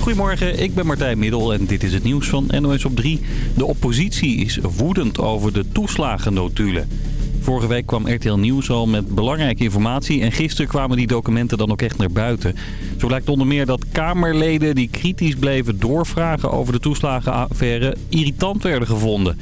Goedemorgen, ik ben Martijn Middel en dit is het nieuws van NOS op 3. De oppositie is woedend over de toeslagennotulen. Vorige week kwam RTL Nieuws al met belangrijke informatie en gisteren kwamen die documenten dan ook echt naar buiten. Zo blijkt onder meer dat Kamerleden die kritisch bleven doorvragen over de toeslagenaffaire irritant werden gevonden.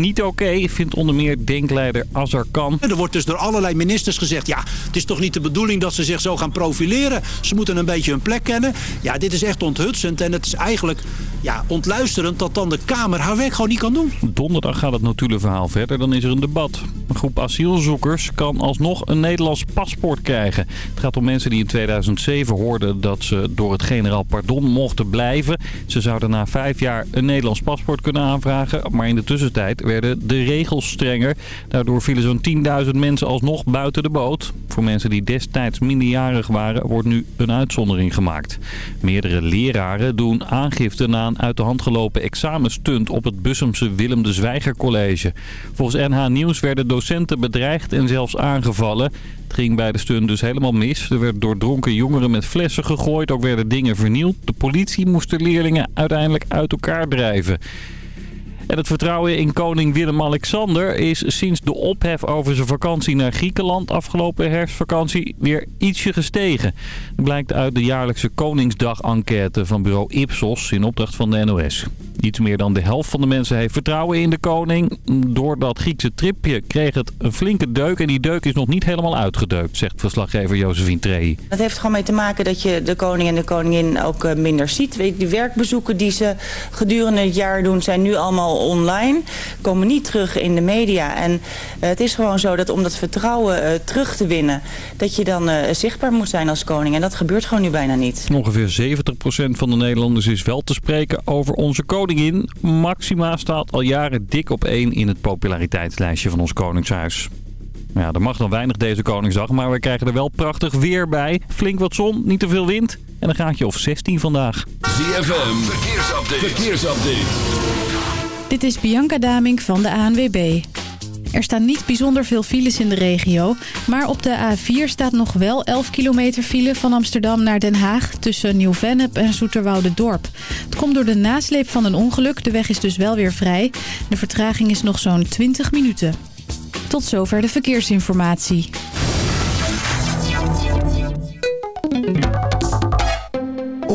Niet oké, vindt onder meer denkleider Azarkan. Er wordt dus door allerlei ministers gezegd... ja, het is toch niet de bedoeling dat ze zich zo gaan profileren. Ze moeten een beetje hun plek kennen. Ja, dit is echt onthutsend en het is eigenlijk ja, ontluisterend... dat dan de Kamer haar werk gewoon niet kan doen. Donderdag gaat het verhaal verder, dan is er een debat. Een groep asielzoekers kan alsnog een Nederlands paspoort krijgen. Het gaat om mensen die in 2007 hoorden dat ze door het generaal pardon mochten blijven. Ze zouden na vijf jaar een Nederlands paspoort kunnen aanvragen. Maar in de tussentijd werden de regels strenger. Daardoor vielen zo'n 10.000 mensen alsnog buiten de boot. Voor mensen die destijds minderjarig waren wordt nu een uitzondering gemaakt. Meerdere leraren doen aangifte na een uit de hand gelopen examenstunt op het Bussumse Willem de Zwijger College. Volgens NH Nieuws werden docenten bedreigd en zelfs aangevallen. Het ging bij de stunt dus helemaal mis. Er werd door dronken jongeren met flessen gegooid. Ook werden dingen vernield. De politie moest de leerlingen uiteindelijk uit elkaar drijven. En het vertrouwen in koning Willem-Alexander is sinds de ophef over zijn vakantie naar Griekenland afgelopen herfstvakantie weer ietsje gestegen. Dat blijkt uit de jaarlijkse Koningsdag-enquête van bureau Ipsos in opdracht van de NOS. Iets meer dan de helft van de mensen heeft vertrouwen in de koning. Door dat Griekse tripje kreeg het een flinke deuk en die deuk is nog niet helemaal uitgedeukt, zegt verslaggever Josephine Trey. Het heeft gewoon mee te maken dat je de koning en de koningin ook eh, minder ziet. Die werkbezoeken die ze gedurende het jaar doen zijn nu allemaal online. Komen niet terug in de media. En uh, het is gewoon zo dat om dat vertrouwen uh, terug te winnen... dat je dan uh, zichtbaar moet zijn als koning. En dat gebeurt gewoon nu bijna niet. Ongeveer 70% van de Nederlanders is wel te spreken over onze koningin. Maxima staat al jaren dik op één in het populariteitslijstje van ons koningshuis. Ja, er mag nog weinig deze Koningsdag, maar we krijgen er wel prachtig weer bij. Flink wat zon, niet te veel wind en een gaatje of 16 vandaag. ZFM, verkeersupdate. verkeersupdate. Dit is Bianca Damink van de ANWB. Er staan niet bijzonder veel files in de regio. Maar op de A4 staat nog wel 11 kilometer file van Amsterdam naar Den Haag... tussen Nieuw-Vennep en Dorp. Het komt door de nasleep van een ongeluk. De weg is dus wel weer vrij. De vertraging is nog zo'n 20 minuten. Tot zover de verkeersinformatie.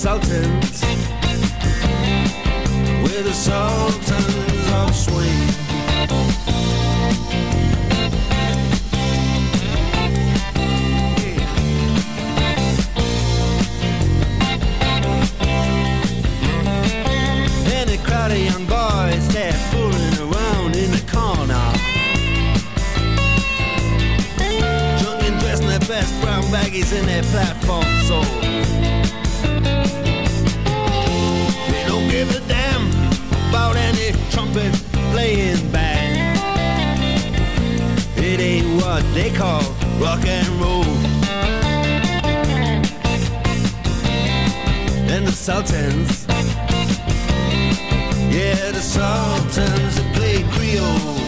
Sultans with the sultans of swing. And a crowd of young boys fooling around in the corner. Dressed in their best brown baggies in their platform soles. Playing band. It ain't what they call rock and roll. And the Sultans, yeah, the Sultans that play Creole.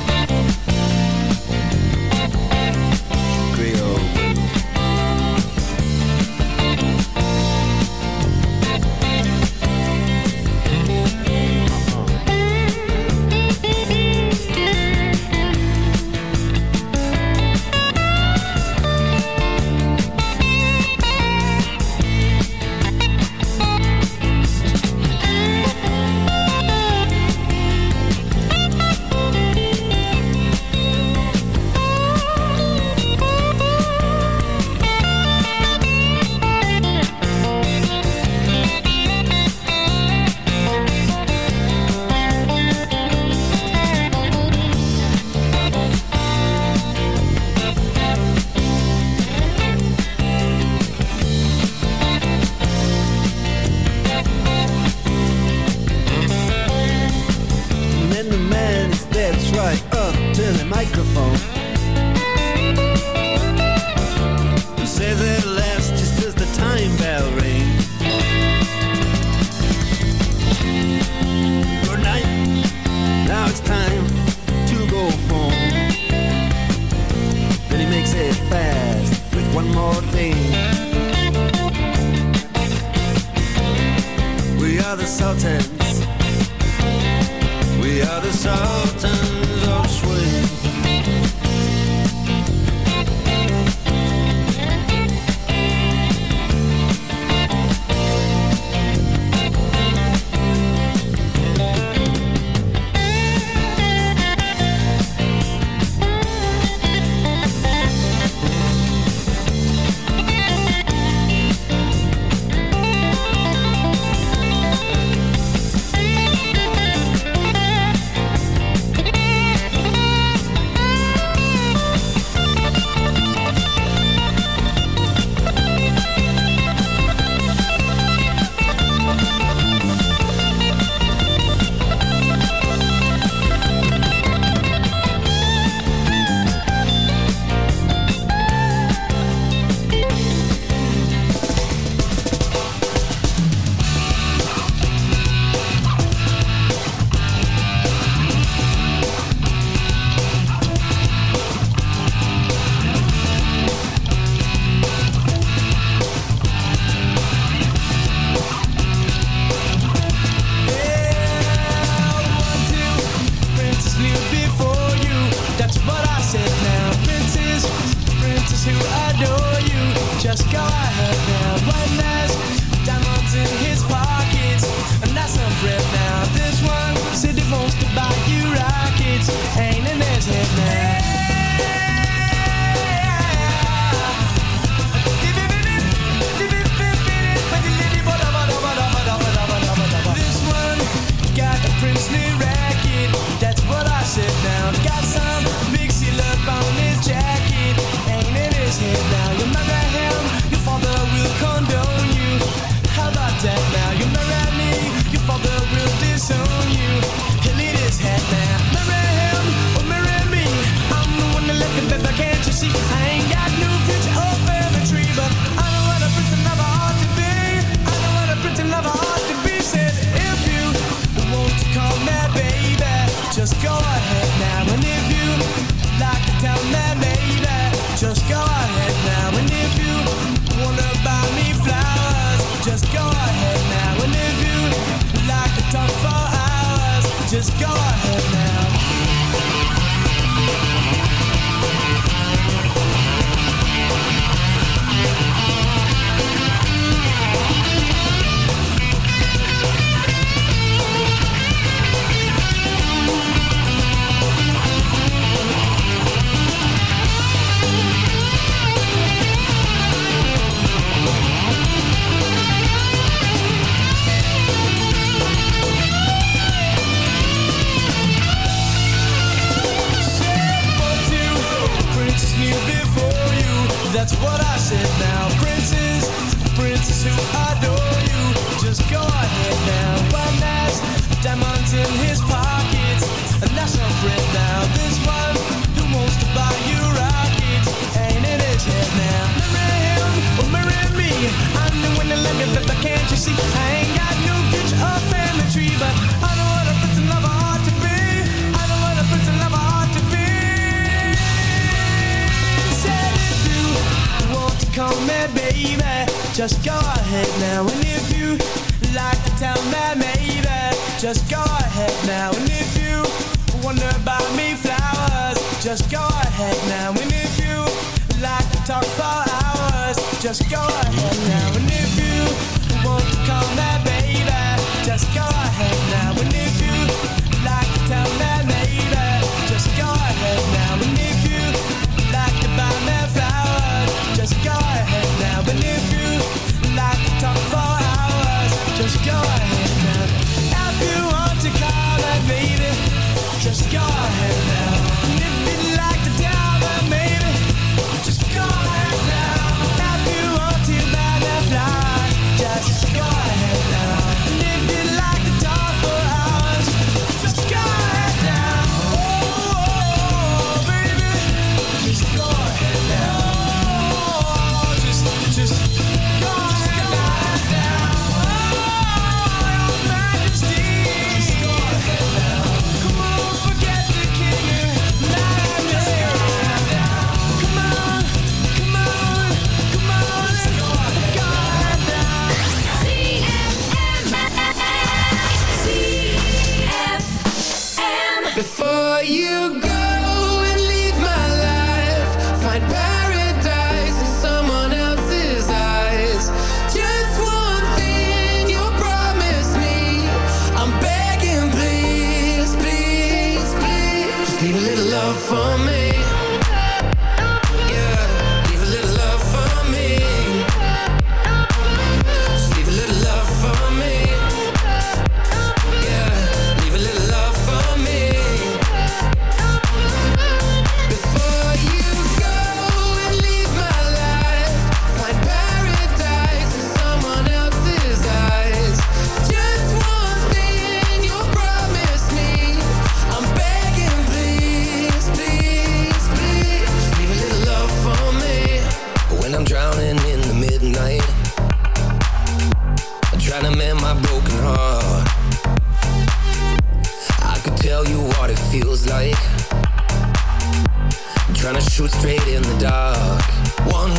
my broken heart. I could tell you what it feels like. Trying to shoot straight in the dark. One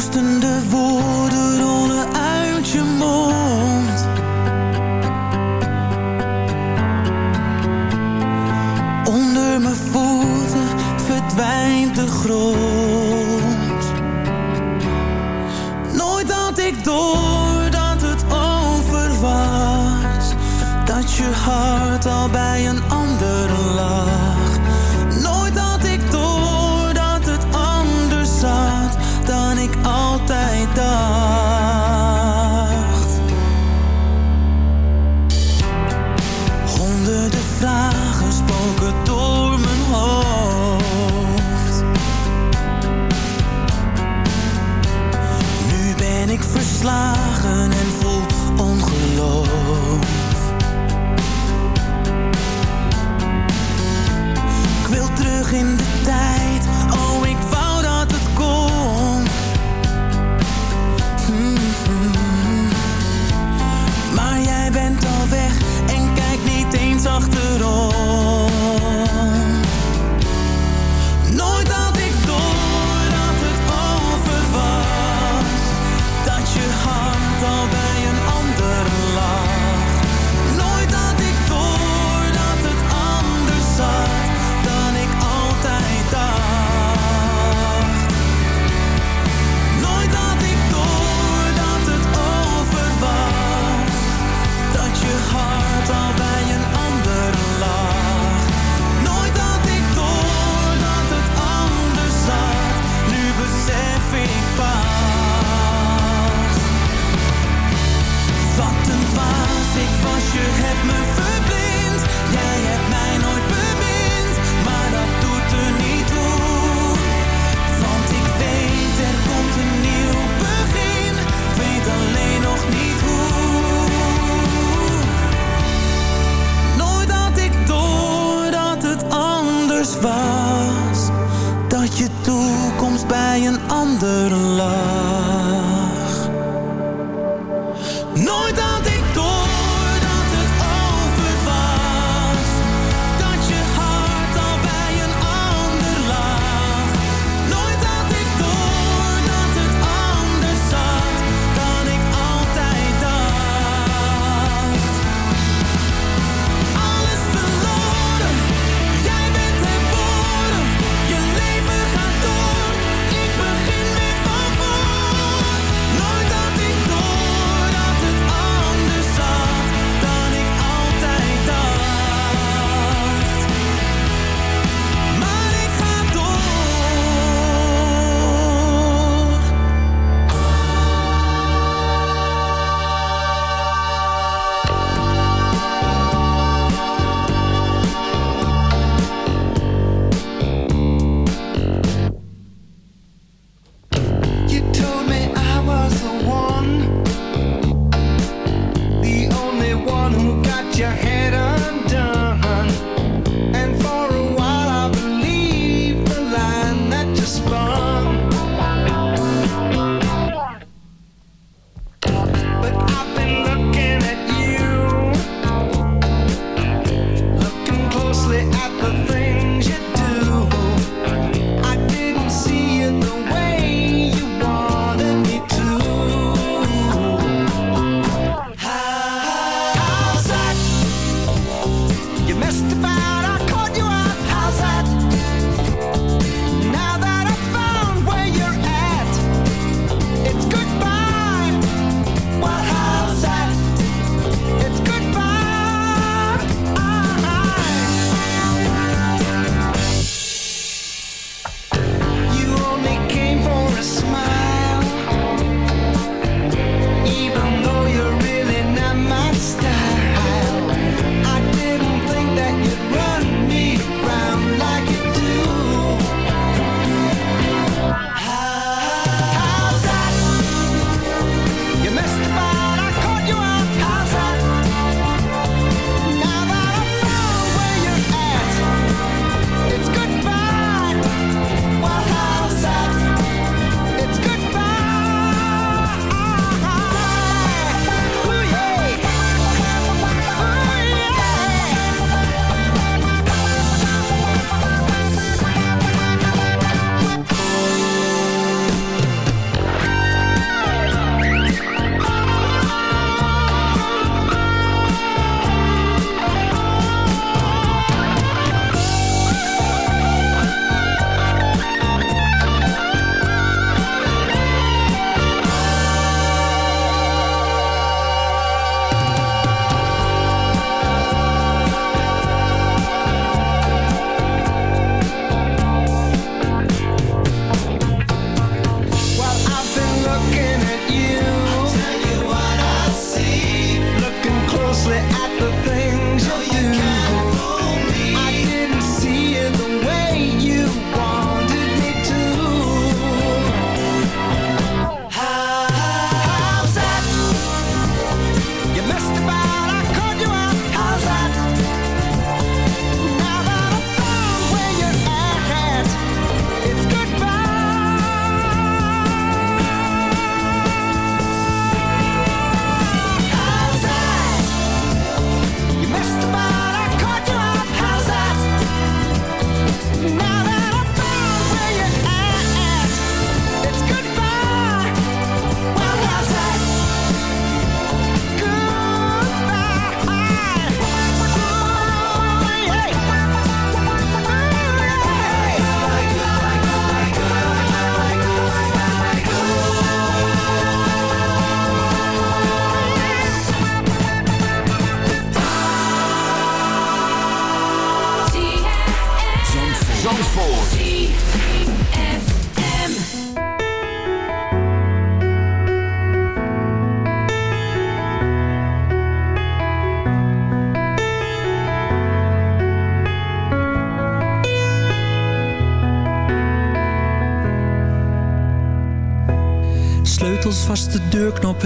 troostende woorden rollen uit je mond. Onder mijn voeten verdwijnt de grond. Nooit had ik door dat het over was. Dat je hart al bij een ander lag.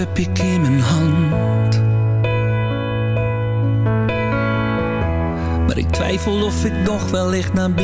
Heb ik in mijn hand. Maar ik twijfel of ik nog wellicht naar binnen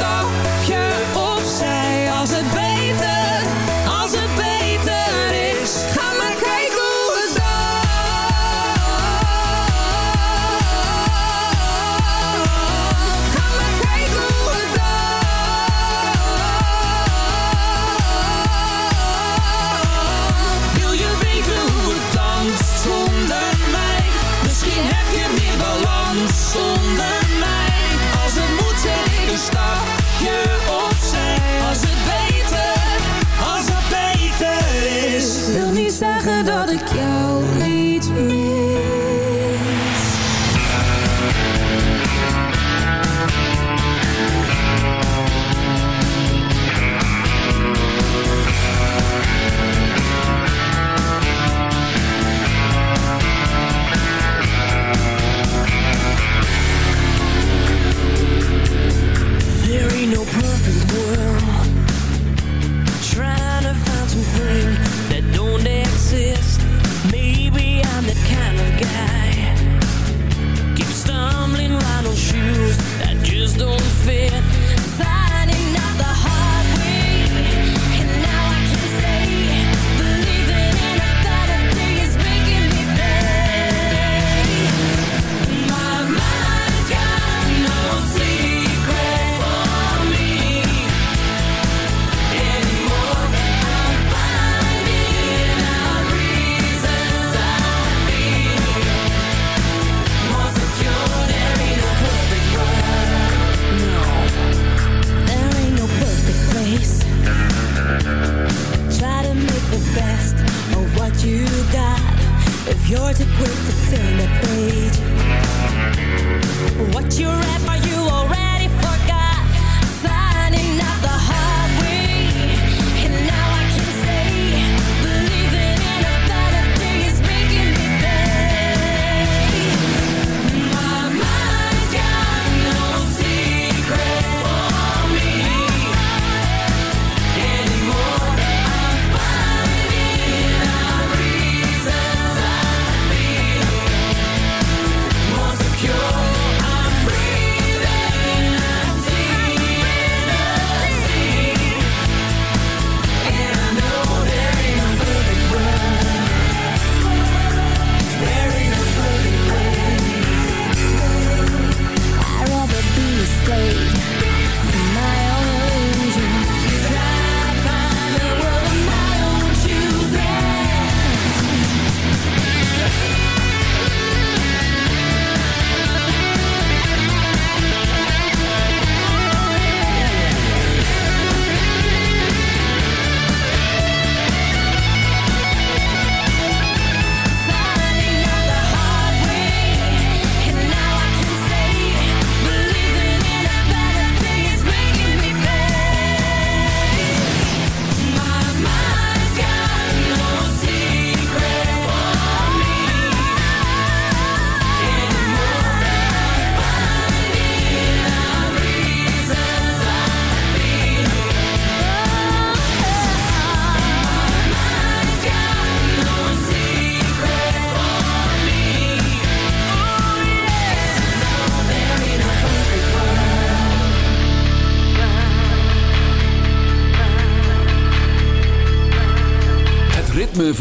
zet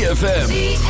ZFM.